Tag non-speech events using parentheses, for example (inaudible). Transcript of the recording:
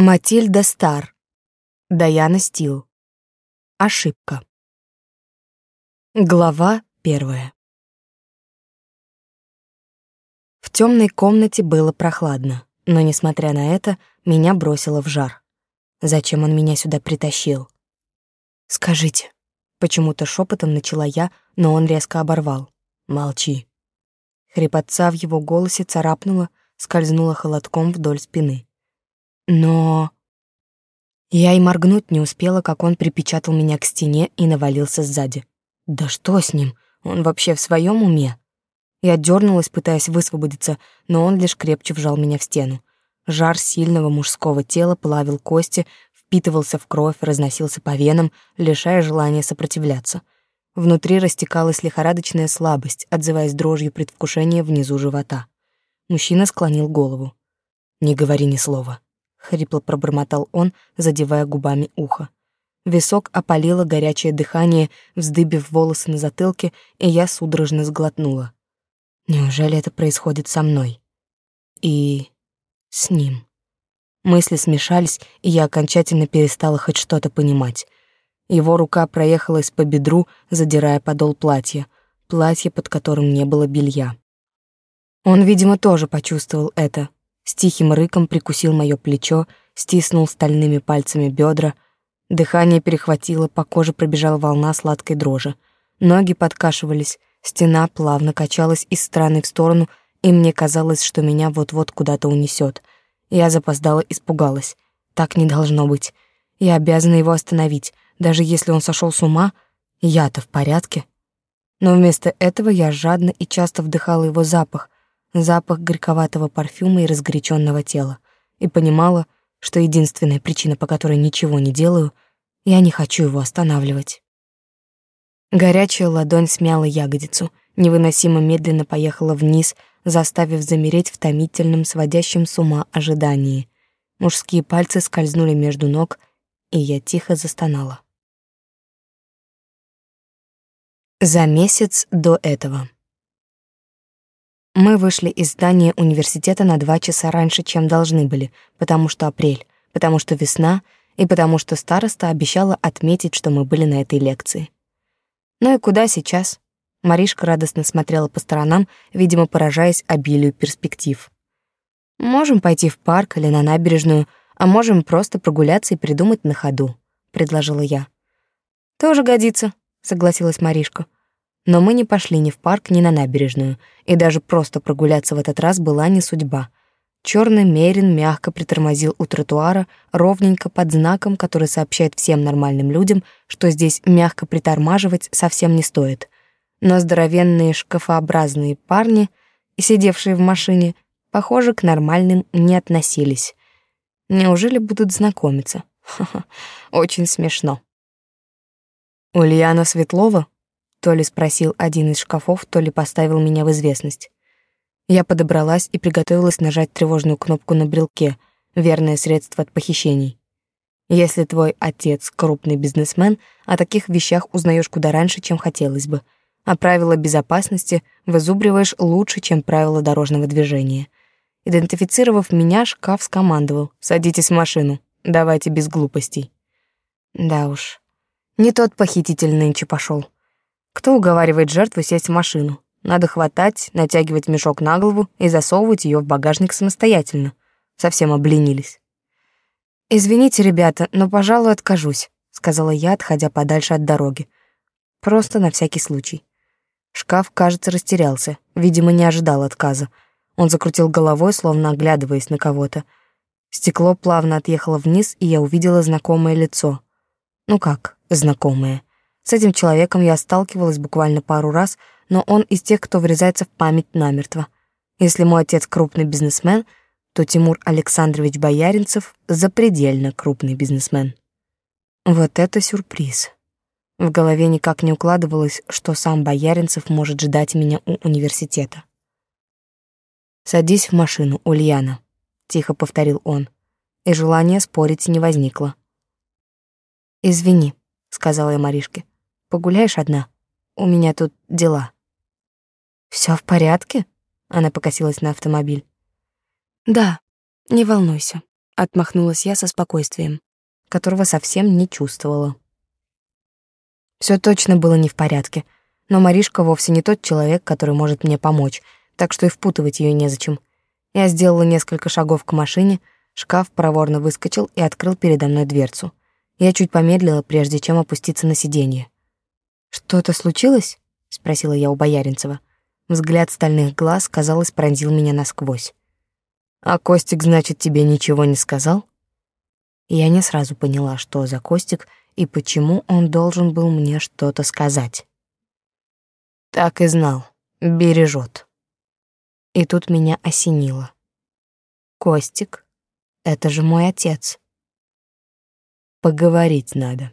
Матильда Стар. Даяна Стил. Ошибка. Глава первая. В темной комнате было прохладно, но, несмотря на это, меня бросило в жар. Зачем он меня сюда притащил? «Скажите». Почему-то шепотом начала я, но он резко оборвал. «Молчи». Хрипотца в его голосе царапнула, скользнула холодком вдоль спины. Но... Я и моргнуть не успела, как он припечатал меня к стене и навалился сзади. Да что с ним? Он вообще в своем уме? Я дернулась, пытаясь высвободиться, но он лишь крепче вжал меня в стену. Жар сильного мужского тела плавил кости, впитывался в кровь, разносился по венам, лишая желания сопротивляться. Внутри растекалась лихорадочная слабость, отзываясь дрожью предвкушения внизу живота. Мужчина склонил голову. «Не говори ни слова», — хрипло пробормотал он, задевая губами ухо. Висок опалило горячее дыхание, вздыбив волосы на затылке, и я судорожно сглотнула. Неужели это происходит со мной? И с ним. Мысли смешались, и я окончательно перестала хоть что-то понимать. Его рука проехалась по бедру, задирая подол платья, платье, под которым не было белья. Он, видимо, тоже почувствовал это. С тихим рыком прикусил моё плечо, стиснул стальными пальцами бедра. Дыхание перехватило, по коже пробежала волна сладкой дрожи. Ноги подкашивались, стена плавно качалась из стороны в сторону, и мне казалось, что меня вот-вот куда-то унесет. Я запоздала, испугалась. Так не должно быть. Я обязана его остановить, даже если он сошел с ума. Я-то в порядке. Но вместо этого я жадно и часто вдыхала его запах, запах горьковатого парфюма и разгоряченного тела, и понимала, что единственная причина, по которой ничего не делаю, я не хочу его останавливать. Горячая ладонь смяла ягодицу, невыносимо медленно поехала вниз, заставив замереть в томительном, сводящем с ума ожидании. Мужские пальцы скользнули между ног, и я тихо застонала. За месяц до этого. Мы вышли из здания университета на два часа раньше, чем должны были, потому что апрель, потому что весна и потому что староста обещала отметить, что мы были на этой лекции. Ну и куда сейчас? Маришка радостно смотрела по сторонам, видимо, поражаясь обилию перспектив. Можем пойти в парк или на набережную, а можем просто прогуляться и придумать на ходу, предложила я. Тоже годится, согласилась Маришка. Но мы не пошли ни в парк, ни на набережную, и даже просто прогуляться в этот раз была не судьба. Черный мерин мягко притормозил у тротуара, ровненько под знаком, который сообщает всем нормальным людям, что здесь мягко притормаживать совсем не стоит. Но здоровенные шкафообразные парни, сидевшие в машине, похоже, к нормальным не относились. Неужели будут знакомиться? (laughs) Ха-ха, очень смешно. Ульяна Светлова то ли спросил один из шкафов, то ли поставил меня в известность. Я подобралась и приготовилась нажать тревожную кнопку на брелке, верное средство от похищений. Если твой отец крупный бизнесмен, о таких вещах узнаешь куда раньше, чем хотелось бы, а правила безопасности вызубриваешь лучше, чем правила дорожного движения. Идентифицировав меня, шкаф скомандовал «Садитесь в машину, давайте без глупостей». Да уж, не тот похититель нынче пошел. Кто уговаривает жертву сесть в машину? Надо хватать, натягивать мешок на голову и засовывать ее в багажник самостоятельно. Совсем обленились. «Извините, ребята, но, пожалуй, откажусь», — сказала я, отходя подальше от дороги. Просто на всякий случай. Шкаф, кажется, растерялся, видимо, не ожидал отказа. Он закрутил головой, словно оглядываясь на кого-то. Стекло плавно отъехало вниз, и я увидела знакомое лицо. Ну как, знакомое? С этим человеком я сталкивалась буквально пару раз, но он из тех, кто врезается в память намертво. Если мой отец крупный бизнесмен, то Тимур Александрович Бояринцев запредельно крупный бизнесмен. Вот это сюрприз. В голове никак не укладывалось, что сам Бояринцев может ждать меня у университета. «Садись в машину, Ульяна», — тихо повторил он, и желания спорить не возникло. «Извини», — сказала я Маришке. Погуляешь одна? У меня тут дела». Все в порядке?» Она покосилась на автомобиль. «Да, не волнуйся. Отмахнулась я со спокойствием, которого совсем не чувствовала. Все точно было не в порядке, но Маришка вовсе не тот человек, который может мне помочь, так что и впутывать ее незачем. Я сделала несколько шагов к машине, шкаф проворно выскочил и открыл передо мной дверцу. Я чуть помедлила, прежде чем опуститься на сиденье. «Что-то случилось?» — спросила я у Бояринцева. Взгляд стальных глаз, казалось, пронзил меня насквозь. «А Костик, значит, тебе ничего не сказал?» Я не сразу поняла, что за Костик и почему он должен был мне что-то сказать. Так и знал, бережет. И тут меня осенило. Костик — это же мой отец. Поговорить надо.